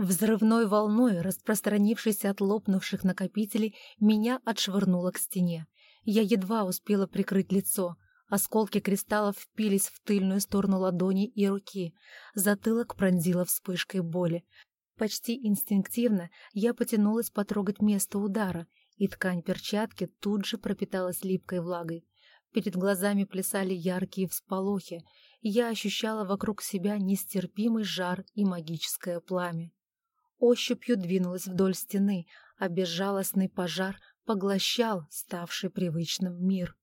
Взрывной волной, распространившейся от лопнувших накопителей, меня отшвырнуло к стене. Я едва успела прикрыть лицо. Осколки кристаллов впились в тыльную сторону ладони и руки. Затылок пронзило вспышкой боли. Почти инстинктивно я потянулась потрогать место удара, и ткань перчатки тут же пропиталась липкой влагой. Перед глазами плясали яркие всполохи, я ощущала вокруг себя нестерпимый жар и магическое пламя ощупью двинулась вдоль стены, а безжалостный пожар поглощал ставший привычным мир.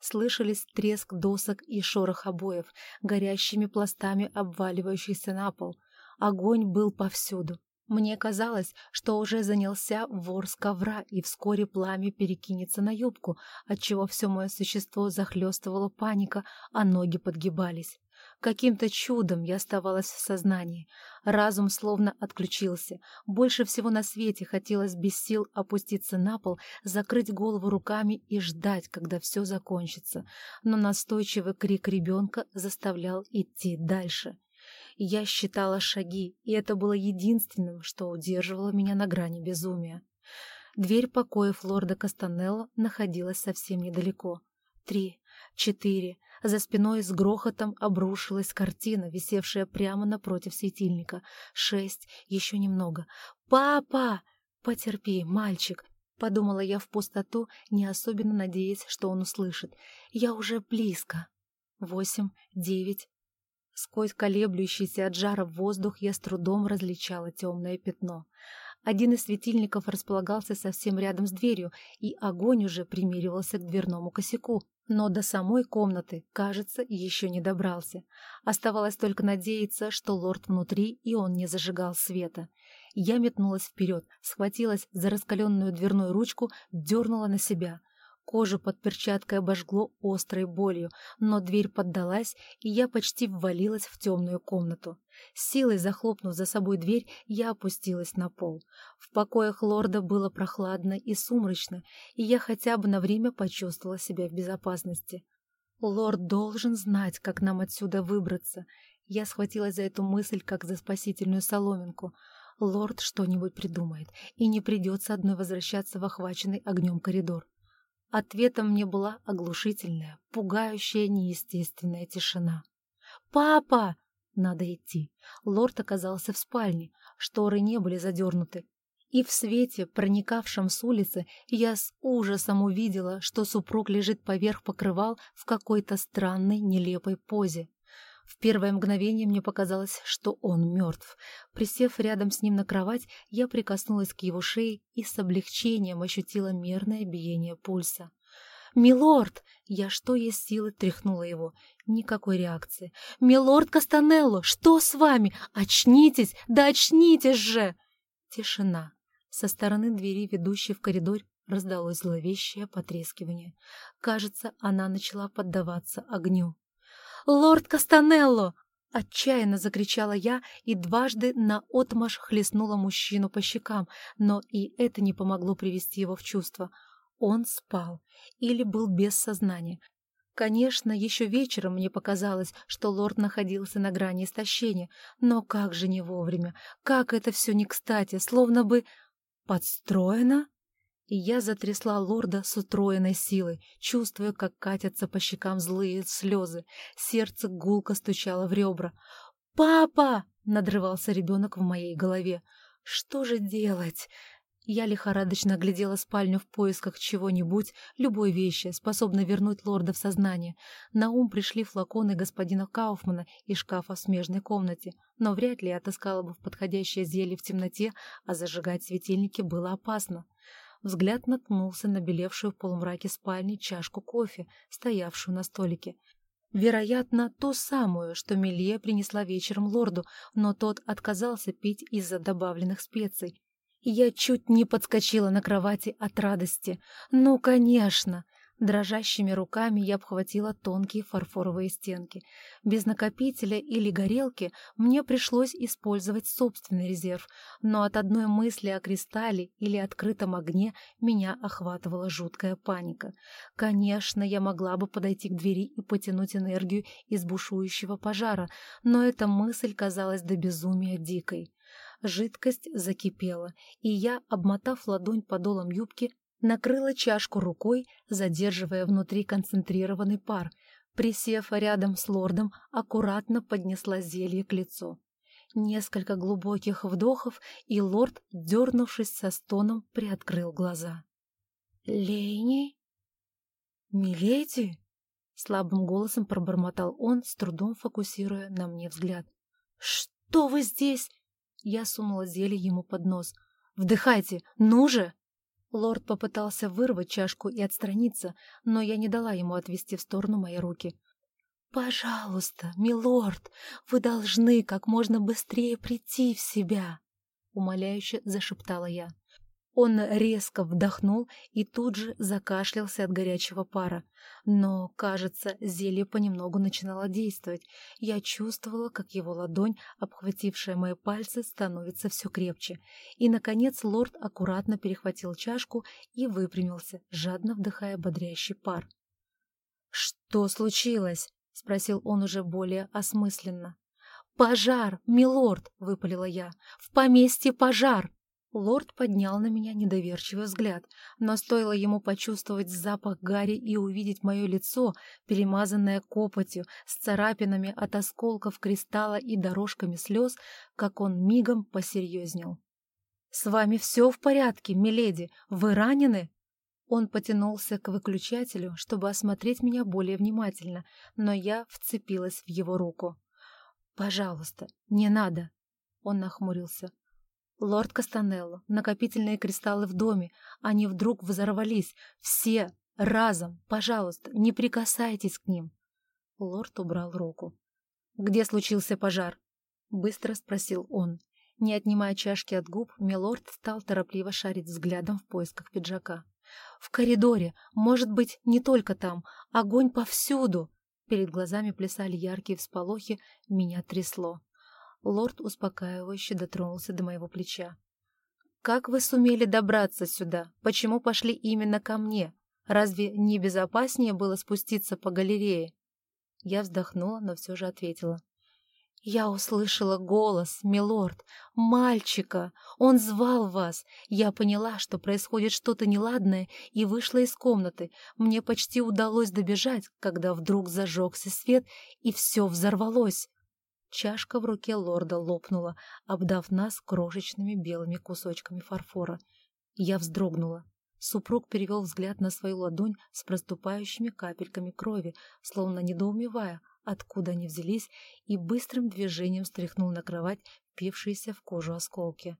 Слышались треск досок и шорох обоев, горящими пластами обваливающихся на пол. Огонь был повсюду. Мне казалось, что уже занялся вор с ковра, и вскоре пламя перекинется на юбку, отчего все мое существо захлестывало паника, а ноги подгибались. Каким-то чудом я оставалась в сознании. Разум словно отключился. Больше всего на свете хотелось без сил опуститься на пол, закрыть голову руками и ждать, когда все закончится. Но настойчивый крик ребенка заставлял идти дальше. Я считала шаги, и это было единственным, что удерживало меня на грани безумия. Дверь покоев лорда Кастанелло находилась совсем недалеко. Три, четыре, за спиной с грохотом обрушилась картина, висевшая прямо напротив светильника. Шесть, еще немного. «Папа!» «Потерпи, мальчик!» — подумала я в пустоту, не особенно надеясь, что он услышит. «Я уже близко!» Восемь, девять. Сквозь колеблющийся от жара воздух я с трудом различала темное пятно. Один из светильников располагался совсем рядом с дверью, и огонь уже примеривался к дверному косяку. Но до самой комнаты, кажется, еще не добрался. Оставалось только надеяться, что лорд внутри, и он не зажигал света. Я метнулась вперед, схватилась за раскаленную дверную ручку, дернула на себя — Кожу под перчаткой обожгло острой болью, но дверь поддалась, и я почти ввалилась в темную комнату. силой захлопнув за собой дверь, я опустилась на пол. В покоях лорда было прохладно и сумрачно, и я хотя бы на время почувствовала себя в безопасности. Лорд должен знать, как нам отсюда выбраться. Я схватилась за эту мысль, как за спасительную соломинку. Лорд что-нибудь придумает, и не придется одной возвращаться в охваченный огнем коридор. Ответом мне была оглушительная, пугающая, неестественная тишина. «Папа!» Надо идти. Лорд оказался в спальне, шторы не были задернуты. И в свете, проникавшем с улицы, я с ужасом увидела, что супруг лежит поверх покрывал в какой-то странной, нелепой позе. В первое мгновение мне показалось, что он мертв. Присев рядом с ним на кровать, я прикоснулась к его шее и с облегчением ощутила мерное биение пульса. «Милорд!» Я что есть силы тряхнула его. Никакой реакции. «Милорд Кастанелло, что с вами? Очнитесь! Да очнитесь же!» Тишина. Со стороны двери, ведущей в коридор, раздалось зловещее потрескивание. Кажется, она начала поддаваться огню. «Лорд Кастанелло!» Отчаянно закричала я и дважды наотмашь хлестнула мужчину по щекам, но и это не помогло привести его в чувство. Он спал или был без сознания. Конечно, еще вечером мне показалось, что лорд находился на грани истощения, но как же не вовремя, как это все не кстати, словно бы... Подстроено? И я затрясла лорда с утроенной силой, чувствуя, как катятся по щекам злые слезы. Сердце гулко стучало в ребра. «Папа!» — надрывался ребенок в моей голове. «Что же делать?» Я лихорадочно глядела спальню в поисках чего-нибудь, любой вещи, способной вернуть лорда в сознание. На ум пришли флаконы господина Кауфмана и шкафа в смежной комнате, но вряд ли я отыскала бы в подходящее зелье в темноте, а зажигать светильники было опасно. Взгляд наткнулся на белевшую в полумраке спальни чашку кофе, стоявшую на столике. Вероятно, ту самую, что Мелье принесла вечером лорду, но тот отказался пить из-за добавленных специй. Я чуть не подскочила на кровати от радости. Ну, конечно! Дрожащими руками я обхватила тонкие фарфоровые стенки. Без накопителя или горелки мне пришлось использовать собственный резерв, но от одной мысли о кристалле или открытом огне меня охватывала жуткая паника. Конечно, я могла бы подойти к двери и потянуть энергию из бушующего пожара, но эта мысль казалась до безумия дикой. Жидкость закипела, и я, обмотав ладонь подолом юбки, накрыла чашку рукой, задерживая внутри концентрированный пар. Присев рядом с лордом, аккуратно поднесла зелье к лицу. Несколько глубоких вдохов, и лорд, дернувшись со стоном, приоткрыл глаза. «Лейни? Миледи?» Слабым голосом пробормотал он, с трудом фокусируя на мне взгляд. «Что вы здесь?» Я сунула зелье ему под нос. «Вдыхайте! Ну же!» Лорд попытался вырвать чашку и отстраниться, но я не дала ему отвести в сторону мои руки. «Пожалуйста, милорд, вы должны как можно быстрее прийти в себя!» Умоляюще зашептала я. Он резко вдохнул и тут же закашлялся от горячего пара. Но, кажется, зелье понемногу начинало действовать. Я чувствовала, как его ладонь, обхватившая мои пальцы, становится все крепче. И, наконец, лорд аккуратно перехватил чашку и выпрямился, жадно вдыхая бодрящий пар. «Что случилось?» — спросил он уже более осмысленно. «Пожар, милорд!» — выпалила я. «В поместье пожар!» Лорд поднял на меня недоверчивый взгляд, но стоило ему почувствовать запах гари и увидеть мое лицо, перемазанное копотью, с царапинами от осколков кристалла и дорожками слез, как он мигом посерьезнел. «С вами все в порядке, миледи? Вы ранены?» Он потянулся к выключателю, чтобы осмотреть меня более внимательно, но я вцепилась в его руку. «Пожалуйста, не надо!» Он нахмурился. «Лорд Кастанелло, накопительные кристаллы в доме, они вдруг взорвались, все, разом, пожалуйста, не прикасайтесь к ним». Лорд убрал руку. «Где случился пожар?» — быстро спросил он. Не отнимая чашки от губ, милорд стал торопливо шарить взглядом в поисках пиджака. «В коридоре, может быть, не только там, огонь повсюду!» Перед глазами плясали яркие всполохи, меня трясло. Лорд успокаивающе дотронулся до моего плеча. «Как вы сумели добраться сюда? Почему пошли именно ко мне? Разве не безопаснее было спуститься по галерее?» Я вздохнула, но все же ответила. «Я услышала голос, милорд, мальчика. Он звал вас. Я поняла, что происходит что-то неладное, и вышла из комнаты. Мне почти удалось добежать, когда вдруг зажегся свет, и все взорвалось. Чашка в руке лорда лопнула, обдав нас крошечными белыми кусочками фарфора. Я вздрогнула. Супруг перевел взгляд на свою ладонь с проступающими капельками крови, словно недоумевая, откуда они взялись, и быстрым движением стряхнул на кровать впившиеся в кожу осколки.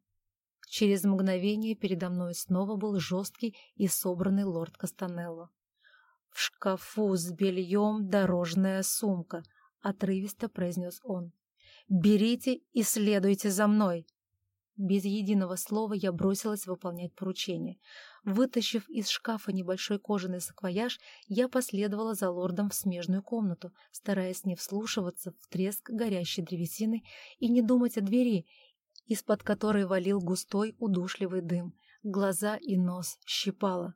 Через мгновение передо мной снова был жесткий и собранный лорд Кастанелло. «В шкафу с бельем дорожная сумка», — отрывисто произнес он. «Берите и следуйте за мной!» Без единого слова я бросилась выполнять поручение. Вытащив из шкафа небольшой кожаный саквояж, я последовала за лордом в смежную комнату, стараясь не вслушиваться в треск горящей древесины и не думать о двери, из-под которой валил густой удушливый дым. Глаза и нос щипало.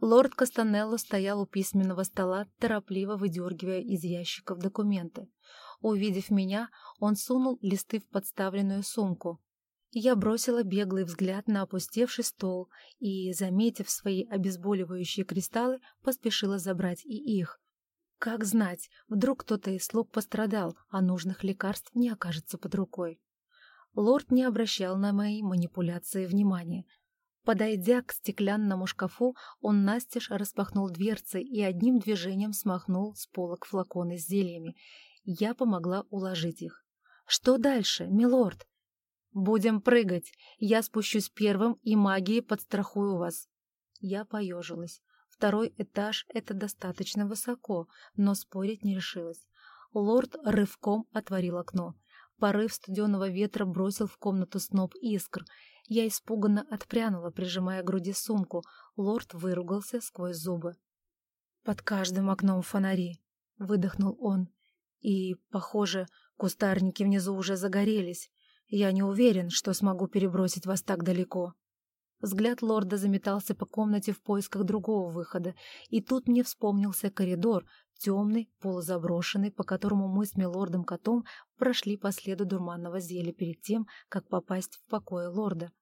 Лорд Кастанелло стоял у письменного стола, торопливо выдергивая из ящиков документы. Увидев меня, он сунул листы в подставленную сумку. Я бросила беглый взгляд на опустевший стол и, заметив свои обезболивающие кристаллы, поспешила забрать и их. Как знать, вдруг кто-то из слуг пострадал, а нужных лекарств не окажется под рукой. Лорд не обращал на мои манипуляции внимания. Подойдя к стеклянному шкафу, он настежь распахнул дверцы и одним движением смахнул с полок флаконы с зельями я помогла уложить их. «Что дальше, милорд?» «Будем прыгать. Я спущусь первым и магией подстрахую вас». Я поежилась. Второй этаж — это достаточно высоко, но спорить не решилась. Лорд рывком отворил окно. Порыв студеного ветра бросил в комнату сноп искр. Я испуганно отпрянула, прижимая к груди сумку. Лорд выругался сквозь зубы. «Под каждым окном фонари», — выдохнул он. И, похоже, кустарники внизу уже загорелись. Я не уверен, что смогу перебросить вас так далеко. Взгляд лорда заметался по комнате в поисках другого выхода, и тут мне вспомнился коридор, темный, полузаброшенный, по которому мы с милордом-котом прошли по следу дурманного зелья перед тем, как попасть в покое лорда.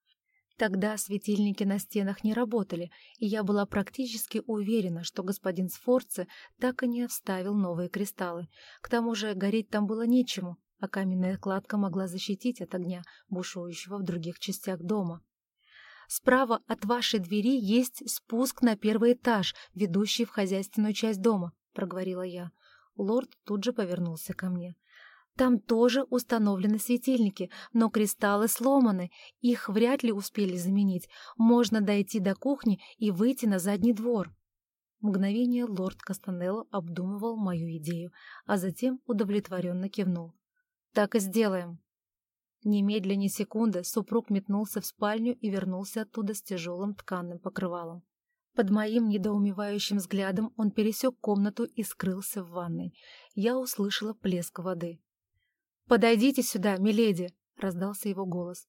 Тогда светильники на стенах не работали, и я была практически уверена, что господин Сфорце так и не вставил новые кристаллы. К тому же гореть там было нечему, а каменная кладка могла защитить от огня, бушующего в других частях дома. Справа от вашей двери есть спуск на первый этаж, ведущий в хозяйственную часть дома», — проговорила я. Лорд тут же повернулся ко мне. «Там тоже установлены светильники, но кристаллы сломаны, их вряд ли успели заменить. Можно дойти до кухни и выйти на задний двор». Мгновение лорд Кастанелло обдумывал мою идею, а затем удовлетворенно кивнул. «Так и сделаем». Немедля ни секунды супруг метнулся в спальню и вернулся оттуда с тяжелым тканным покрывалом. Под моим недоумевающим взглядом он пересек комнату и скрылся в ванной. Я услышала плеск воды. «Подойдите сюда, миледи!» — раздался его голос.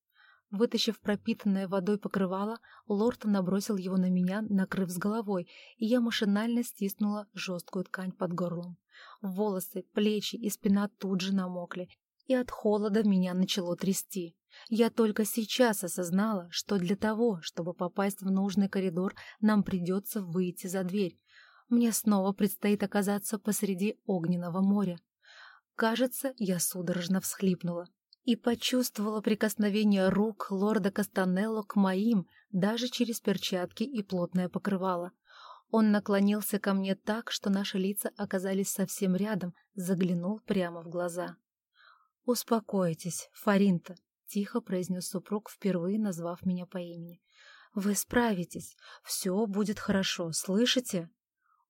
Вытащив пропитанное водой покрывало, лорд набросил его на меня, накрыв с головой, и я машинально стиснула жесткую ткань под горлом. Волосы, плечи и спина тут же намокли, и от холода меня начало трясти. Я только сейчас осознала, что для того, чтобы попасть в нужный коридор, нам придется выйти за дверь. Мне снова предстоит оказаться посреди огненного моря. Кажется, я судорожно всхлипнула и почувствовала прикосновение рук лорда Кастанелло к моим, даже через перчатки и плотное покрывало. Он наклонился ко мне так, что наши лица оказались совсем рядом, заглянул прямо в глаза. «Успокойтесь, Фаринта», — тихо произнес супруг, впервые назвав меня по имени. «Вы справитесь. Все будет хорошо, слышите?»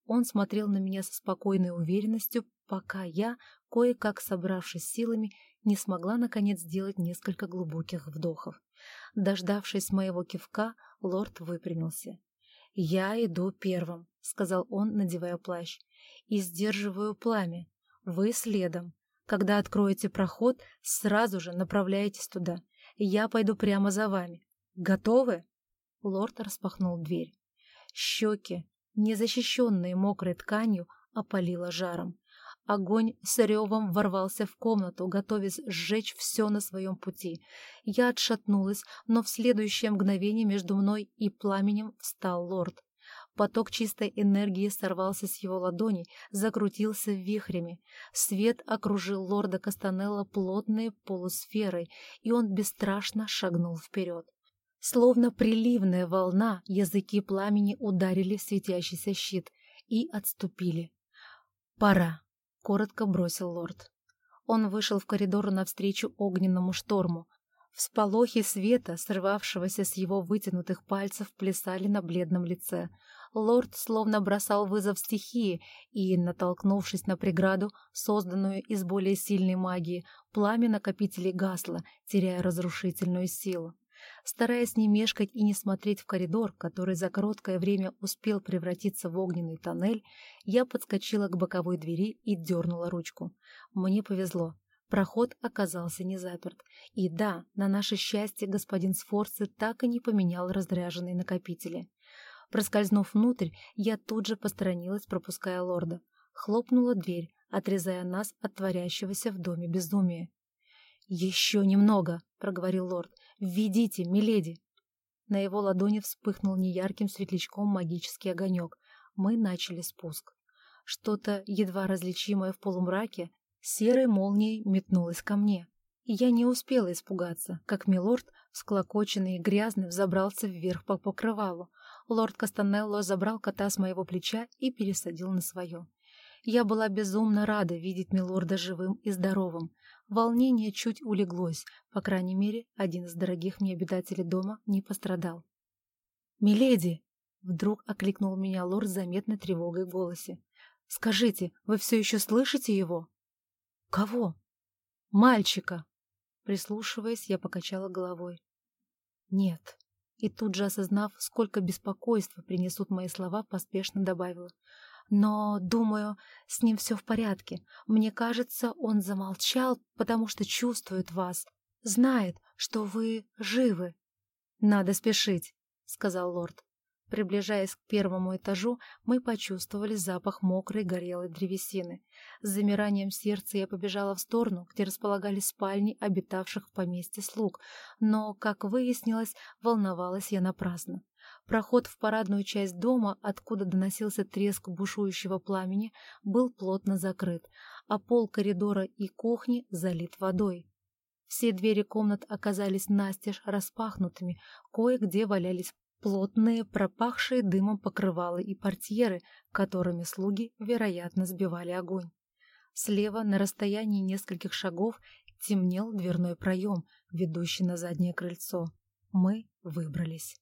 Он смотрел на меня со спокойной уверенностью, пока я, кое-как собравшись силами, не смогла наконец сделать несколько глубоких вдохов. Дождавшись моего кивка, лорд выпрямился. «Я иду первым», — сказал он, надевая плащ, — «и сдерживаю пламя. Вы следом. Когда откроете проход, сразу же направляйтесь туда. Я пойду прямо за вами. Готовы?» Лорд распахнул дверь. Щеки, незащищенные мокрой тканью, опалило жаром. Огонь с ревом ворвался в комнату, готовясь сжечь все на своем пути. Я отшатнулась, но в следующее мгновение между мной и пламенем встал лорд. Поток чистой энергии сорвался с его ладоней, закрутился вихрями. Свет окружил лорда Кастанелла плотной полусферой, и он бесстрашно шагнул вперед. Словно приливная волна, языки пламени ударили в светящийся щит и отступили. «Пора», — коротко бросил лорд. Он вышел в коридор навстречу огненному шторму. Всполохи света, срывавшегося с его вытянутых пальцев, плясали на бледном лице лорд словно бросал вызов стихии и, натолкнувшись на преграду, созданную из более сильной магии, пламя накопителей гасло, теряя разрушительную силу. Стараясь не мешкать и не смотреть в коридор, который за короткое время успел превратиться в огненный тоннель, я подскочила к боковой двери и дернула ручку. Мне повезло. Проход оказался не заперт. И да, на наше счастье господин Сфорцы так и не поменял разряженные накопители. Проскользнув внутрь, я тут же посторонилась, пропуская лорда. Хлопнула дверь, отрезая нас от творящегося в доме безумия. «Еще немного!» — проговорил лорд. «Введите, миледи!» На его ладони вспыхнул неярким светлячком магический огонек. Мы начали спуск. Что-то, едва различимое в полумраке, серой молнией метнулось ко мне. И я не успела испугаться, как милорд, всклокоченный и грязный, взобрался вверх по покрывалу, лорд Кастанелло забрал кота с моего плеча и пересадил на свое. Я была безумно рада видеть милорда живым и здоровым. Волнение чуть улеглось, по крайней мере, один из дорогих мне обитателей дома не пострадал. «Миледи!» — вдруг окликнул меня лорд с заметной тревогой в голосе. «Скажите, вы все еще слышите его?» «Кого?» «Мальчика!» Прислушиваясь, я покачала головой. «Нет, и тут же, осознав, сколько беспокойства принесут мои слова, поспешно добавила. «Но, думаю, с ним все в порядке. Мне кажется, он замолчал, потому что чувствует вас, знает, что вы живы». «Надо спешить», — сказал лорд. Приближаясь к первому этажу, мы почувствовали запах мокрой горелой древесины. С замиранием сердца я побежала в сторону, где располагались спальни обитавших в поместье слуг, но, как выяснилось, волновалась я напрасно. Проход в парадную часть дома, откуда доносился треск бушующего пламени, был плотно закрыт, а пол коридора и кухни залит водой. Все двери комнат оказались настежь распахнутыми, кое-где валялись плотные, пропахшие дымом покрывалы и портьеры, которыми слуги, вероятно, сбивали огонь. Слева, на расстоянии нескольких шагов, темнел дверной проем, ведущий на заднее крыльцо. Мы выбрались.